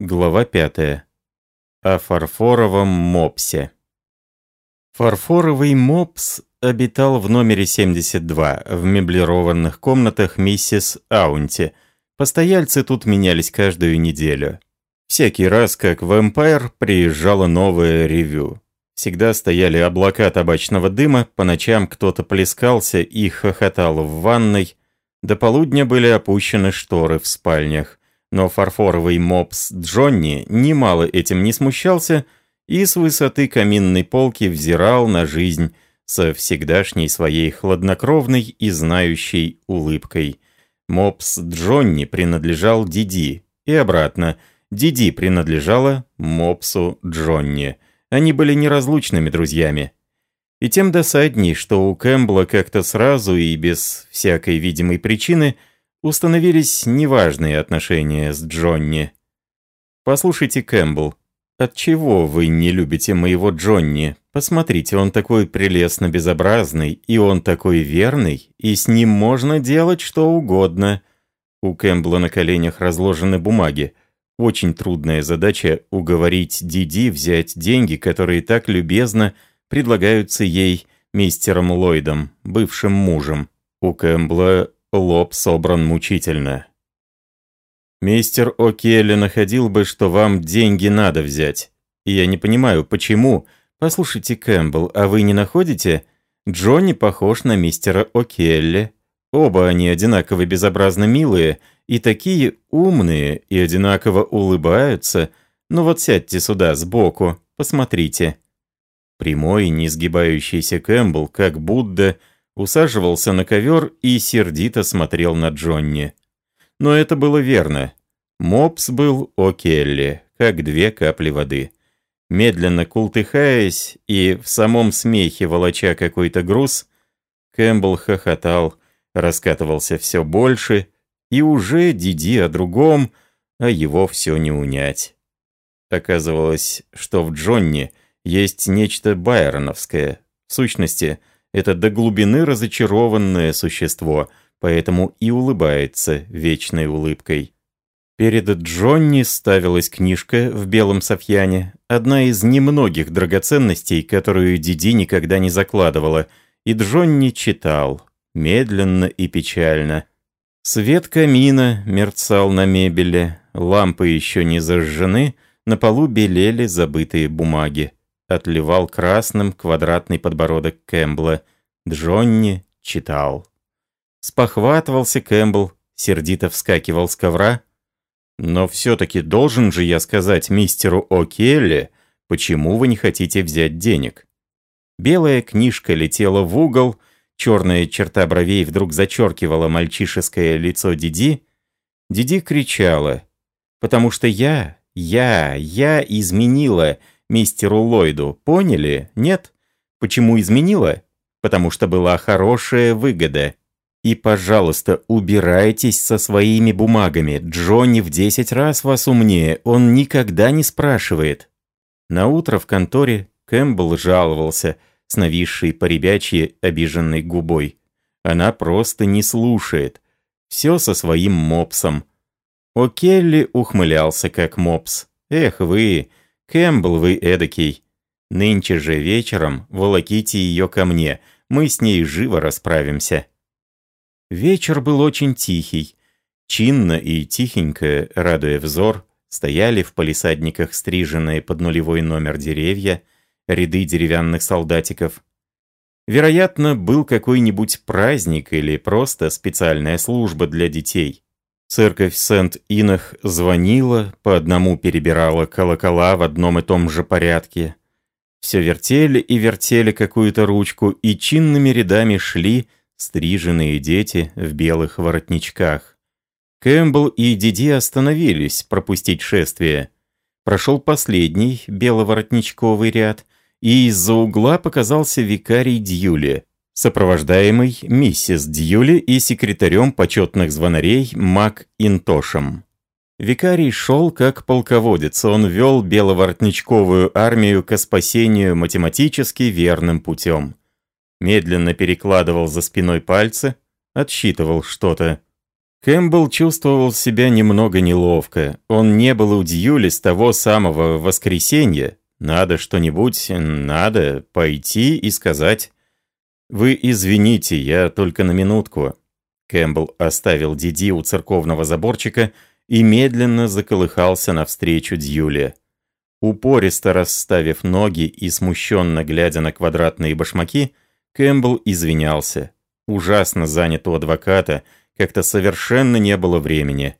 Глава 5. О фарфоровом мопсе. Фарфоровый мопс обитал в номере 72 в меблированных комнатах миссис Аунти. Постояльцы тут менялись каждую неделю. Всякий раз, как в Эмпайр приезжало новое ревю. Всегда стояли облака табачного дыма, по ночам кто-то плескался и хохотал в ванной. До полудня были опущены шторы в спальнях но фарфоровый мопс Джонни немало этим не смущался и с высоты каминной полки взирал на жизнь со всегдашней своей хладнокровной и знающей улыбкой. Мопс Джонни принадлежал Диди, и обратно, Диди принадлежала Мопсу Джонни. Они были неразлучными друзьями. И тем досадней, что у Кэмпбелла как-то сразу и без всякой видимой причины – установились неважные отношения с Джонни. Послушайте, Кэмпбелл, отчего вы не любите моего Джонни? Посмотрите, он такой прелестно безобразный, и он такой верный, и с ним можно делать что угодно. У Кэмпбелла на коленях разложены бумаги. Очень трудная задача уговорить Диди взять деньги, которые так любезно предлагаются ей мистером Ллойдом, бывшим мужем. У Кэмпбелла Лоб собран мучительно. Мистер О'Келли находил бы, что вам деньги надо взять. И я не понимаю, почему. Послушайте, Кэмпбелл, а вы не находите? Джонни похож на мистера О'Келли. Оба они одинаково безобразно милые, и такие умные, и одинаково улыбаются. Ну вот сядьте сюда, сбоку, посмотрите. Прямой, не сгибающийся Кэмпбелл, как Будда, усаживался на ковер и сердито смотрел на Джонни. Но это было верно. Мопс был О'Келли, как две капли воды. Медленно колыхаясь и в самом смехе волоча какой-то груз, Кэмпбелл хохотал, раскатывался все больше, и уже Диди о другом, а его все не унять. Оказывалось, что в Джонни есть нечто байроновское. В сущности, это до глубины разочарованное существо, поэтому и улыбается вечной улыбкой. Перед Джонни ставилась книжка в белом софьяне, одна из немногих драгоценностей, которую Диди никогда не закладывала, и Джонни читал, медленно и печально. Свет камина мерцал на мебели, лампы еще не зажжены, на полу белели забытые бумаги отливал красным квадратный подбородок Кэмпбелла. Джонни читал. Спохватывался Кэмпбелл, сердито вскакивал с ковра. «Но все-таки должен же я сказать мистеру О'Келли, почему вы не хотите взять денег?» Белая книжка летела в угол, черная черта бровей вдруг зачеркивала мальчишеское лицо Диди. Диди кричала, «Потому что я, я, я изменила мистеру Ллойду. Поняли? Нет? Почему изменила? Потому что была хорошая выгода. И, пожалуйста, убирайтесь со своими бумагами. Джонни в десять раз вас умнее. Он никогда не спрашивает. На утро в конторе Кэмпбелл жаловался с нависшей поребячьей обиженной губой. Она просто не слушает. Все со своим мопсом. О'Келли ухмылялся как мопс. «Эх вы, Кэмпбелл вы эдакий. Нынче же вечером волоките ее ко мне, мы с ней живо расправимся». Вечер был очень тихий. Чинно и тихенько, радуя взор, стояли в палисадниках стриженные под нулевой номер деревья, ряды деревянных солдатиков. Вероятно, был какой-нибудь праздник или просто специальная служба для детей. Церковь Сент-Инах звонила, по одному перебирала колокола в одном и том же порядке. Все вертели и вертели какую-то ручку, и чинными рядами шли стриженные дети в белых воротничках. Кэмпбелл и Диди остановились пропустить шествие. Прошел последний беловоротничковый ряд, и из-за угла показался викарий Дьюли сопровождаемый миссис Дьюли и секретарем почетных звонарей Мак Интошем. Викарий шел как полководец, он вел беловоротничковую армию к спасению математически верным путем. Медленно перекладывал за спиной пальцы, отсчитывал что-то. Кэмпбелл чувствовал себя немного неловко. Он не был у Дьюли с того самого воскресенья. Надо что-нибудь, надо пойти и сказать. «Вы извините, я только на минутку». Кэмпбелл оставил Диди у церковного заборчика и медленно заколыхался навстречу Дьюле. Упористо расставив ноги и смущенно глядя на квадратные башмаки, Кэмпбелл извинялся. Ужасно занят у адвоката, как-то совершенно не было времени.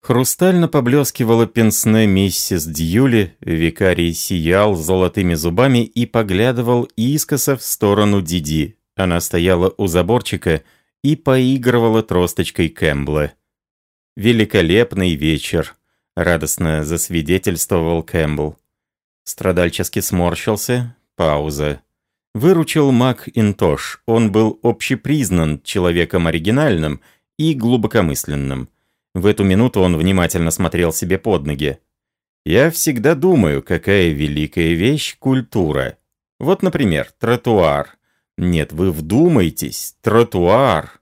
Хрустально поблескивала пенсне миссис Дьюли, викарий сиял золотыми зубами и поглядывал искоса в сторону Диди. Она стояла у заборчика и поигрывала тросточкой Кэмпбелла. «Великолепный вечер», — радостно засвидетельствовал Кэмпбелл. Страдальчески сморщился. Пауза. Выручил Мак Интош. Он был общепризнан человеком оригинальным и глубокомысленным. В эту минуту он внимательно смотрел себе под ноги. «Я всегда думаю, какая великая вещь культура. Вот, например, тротуар. Нет, вы вдумайтесь, тротуар!»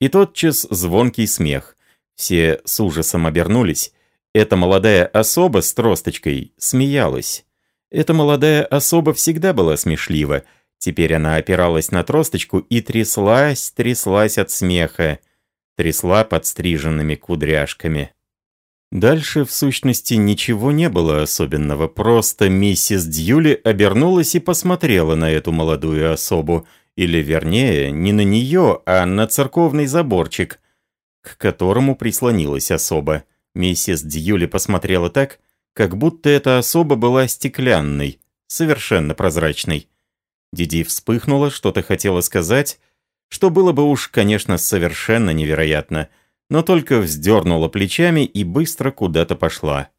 И тотчас звонкий смех. Все с ужасом обернулись. Эта молодая особа с тросточкой смеялась. Эта молодая особа всегда была смешлива. Теперь она опиралась на тросточку и тряслась, тряслась от смеха. Трясла подстриженными кудряшками. Дальше, в сущности, ничего не было особенного. Просто миссис Дьюли обернулась и посмотрела на эту молодую особу. Или, вернее, не на нее, а на церковный заборчик, к которому прислонилась особа. Миссис Дьюли посмотрела так, как будто эта особа была стеклянной, совершенно прозрачной. Диди вспыхнула, что-то хотела сказать, что было бы уж, конечно, совершенно невероятно, но только вздернула плечами и быстро куда-то пошла.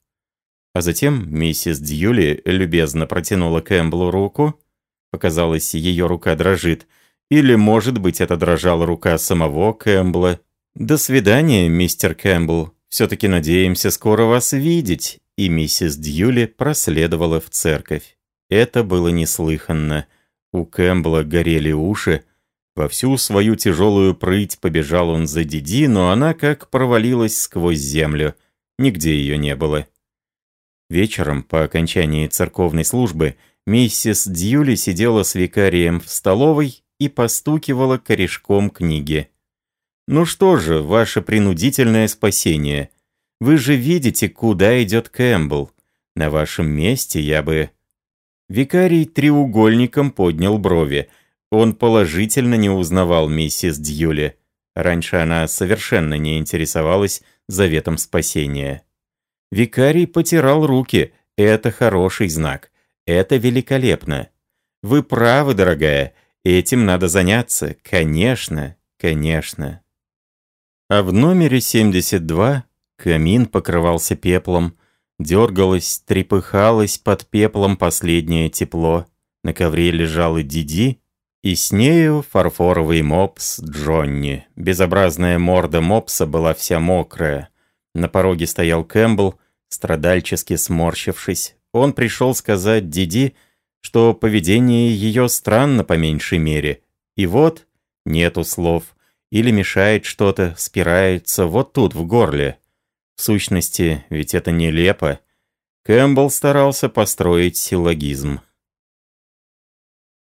А затем миссис Дьюли любезно протянула Кэмпбеллу руку. Показалось, ее рука дрожит. Или, может быть, это дрожала рука самого Кэмпбелла. «До свидания, мистер Кэмпбелл. Все-таки надеемся скоро вас видеть». И миссис Дьюли проследовала в церковь. Это было неслыханно. У Кэмпбелла горели уши. Во всю свою тяжелую прыть побежал он за Диди, но она как провалилась сквозь землю. Нигде ее не было. Вечером, по окончании церковной службы, миссис Дьюли сидела с викарием в столовой и постукивала корешком книги. Ну что же, ваше принудительное спасение. Вы же видите, куда идет Кэмпбелл. На вашем месте я бы...» Викарий треугольником поднял брови. Он положительно не узнавал миссис Дьюли. Раньше она совершенно не интересовалась заветом спасения. Викарий потирал руки. Это хороший знак. Это великолепно. Вы правы, дорогая. Этим надо заняться. Конечно, конечно. А в номере 72 камин покрывался пеплом, дергалось, трепыхалось под пеплом последнее тепло. На ковре лежал и Диди, и с нею фарфоровый мопс Джонни. Безобразная морда мопса была вся мокрая. На пороге стоял Кэмпбелл, страдальчески сморщившись. Он пришел сказать Диди, что поведение ее странно по меньшей мере. И вот, нету слов или мешает что-то, спирается вот тут, в горле. В сущности, ведь это нелепо. Кэмпбелл старался построить силлогизм.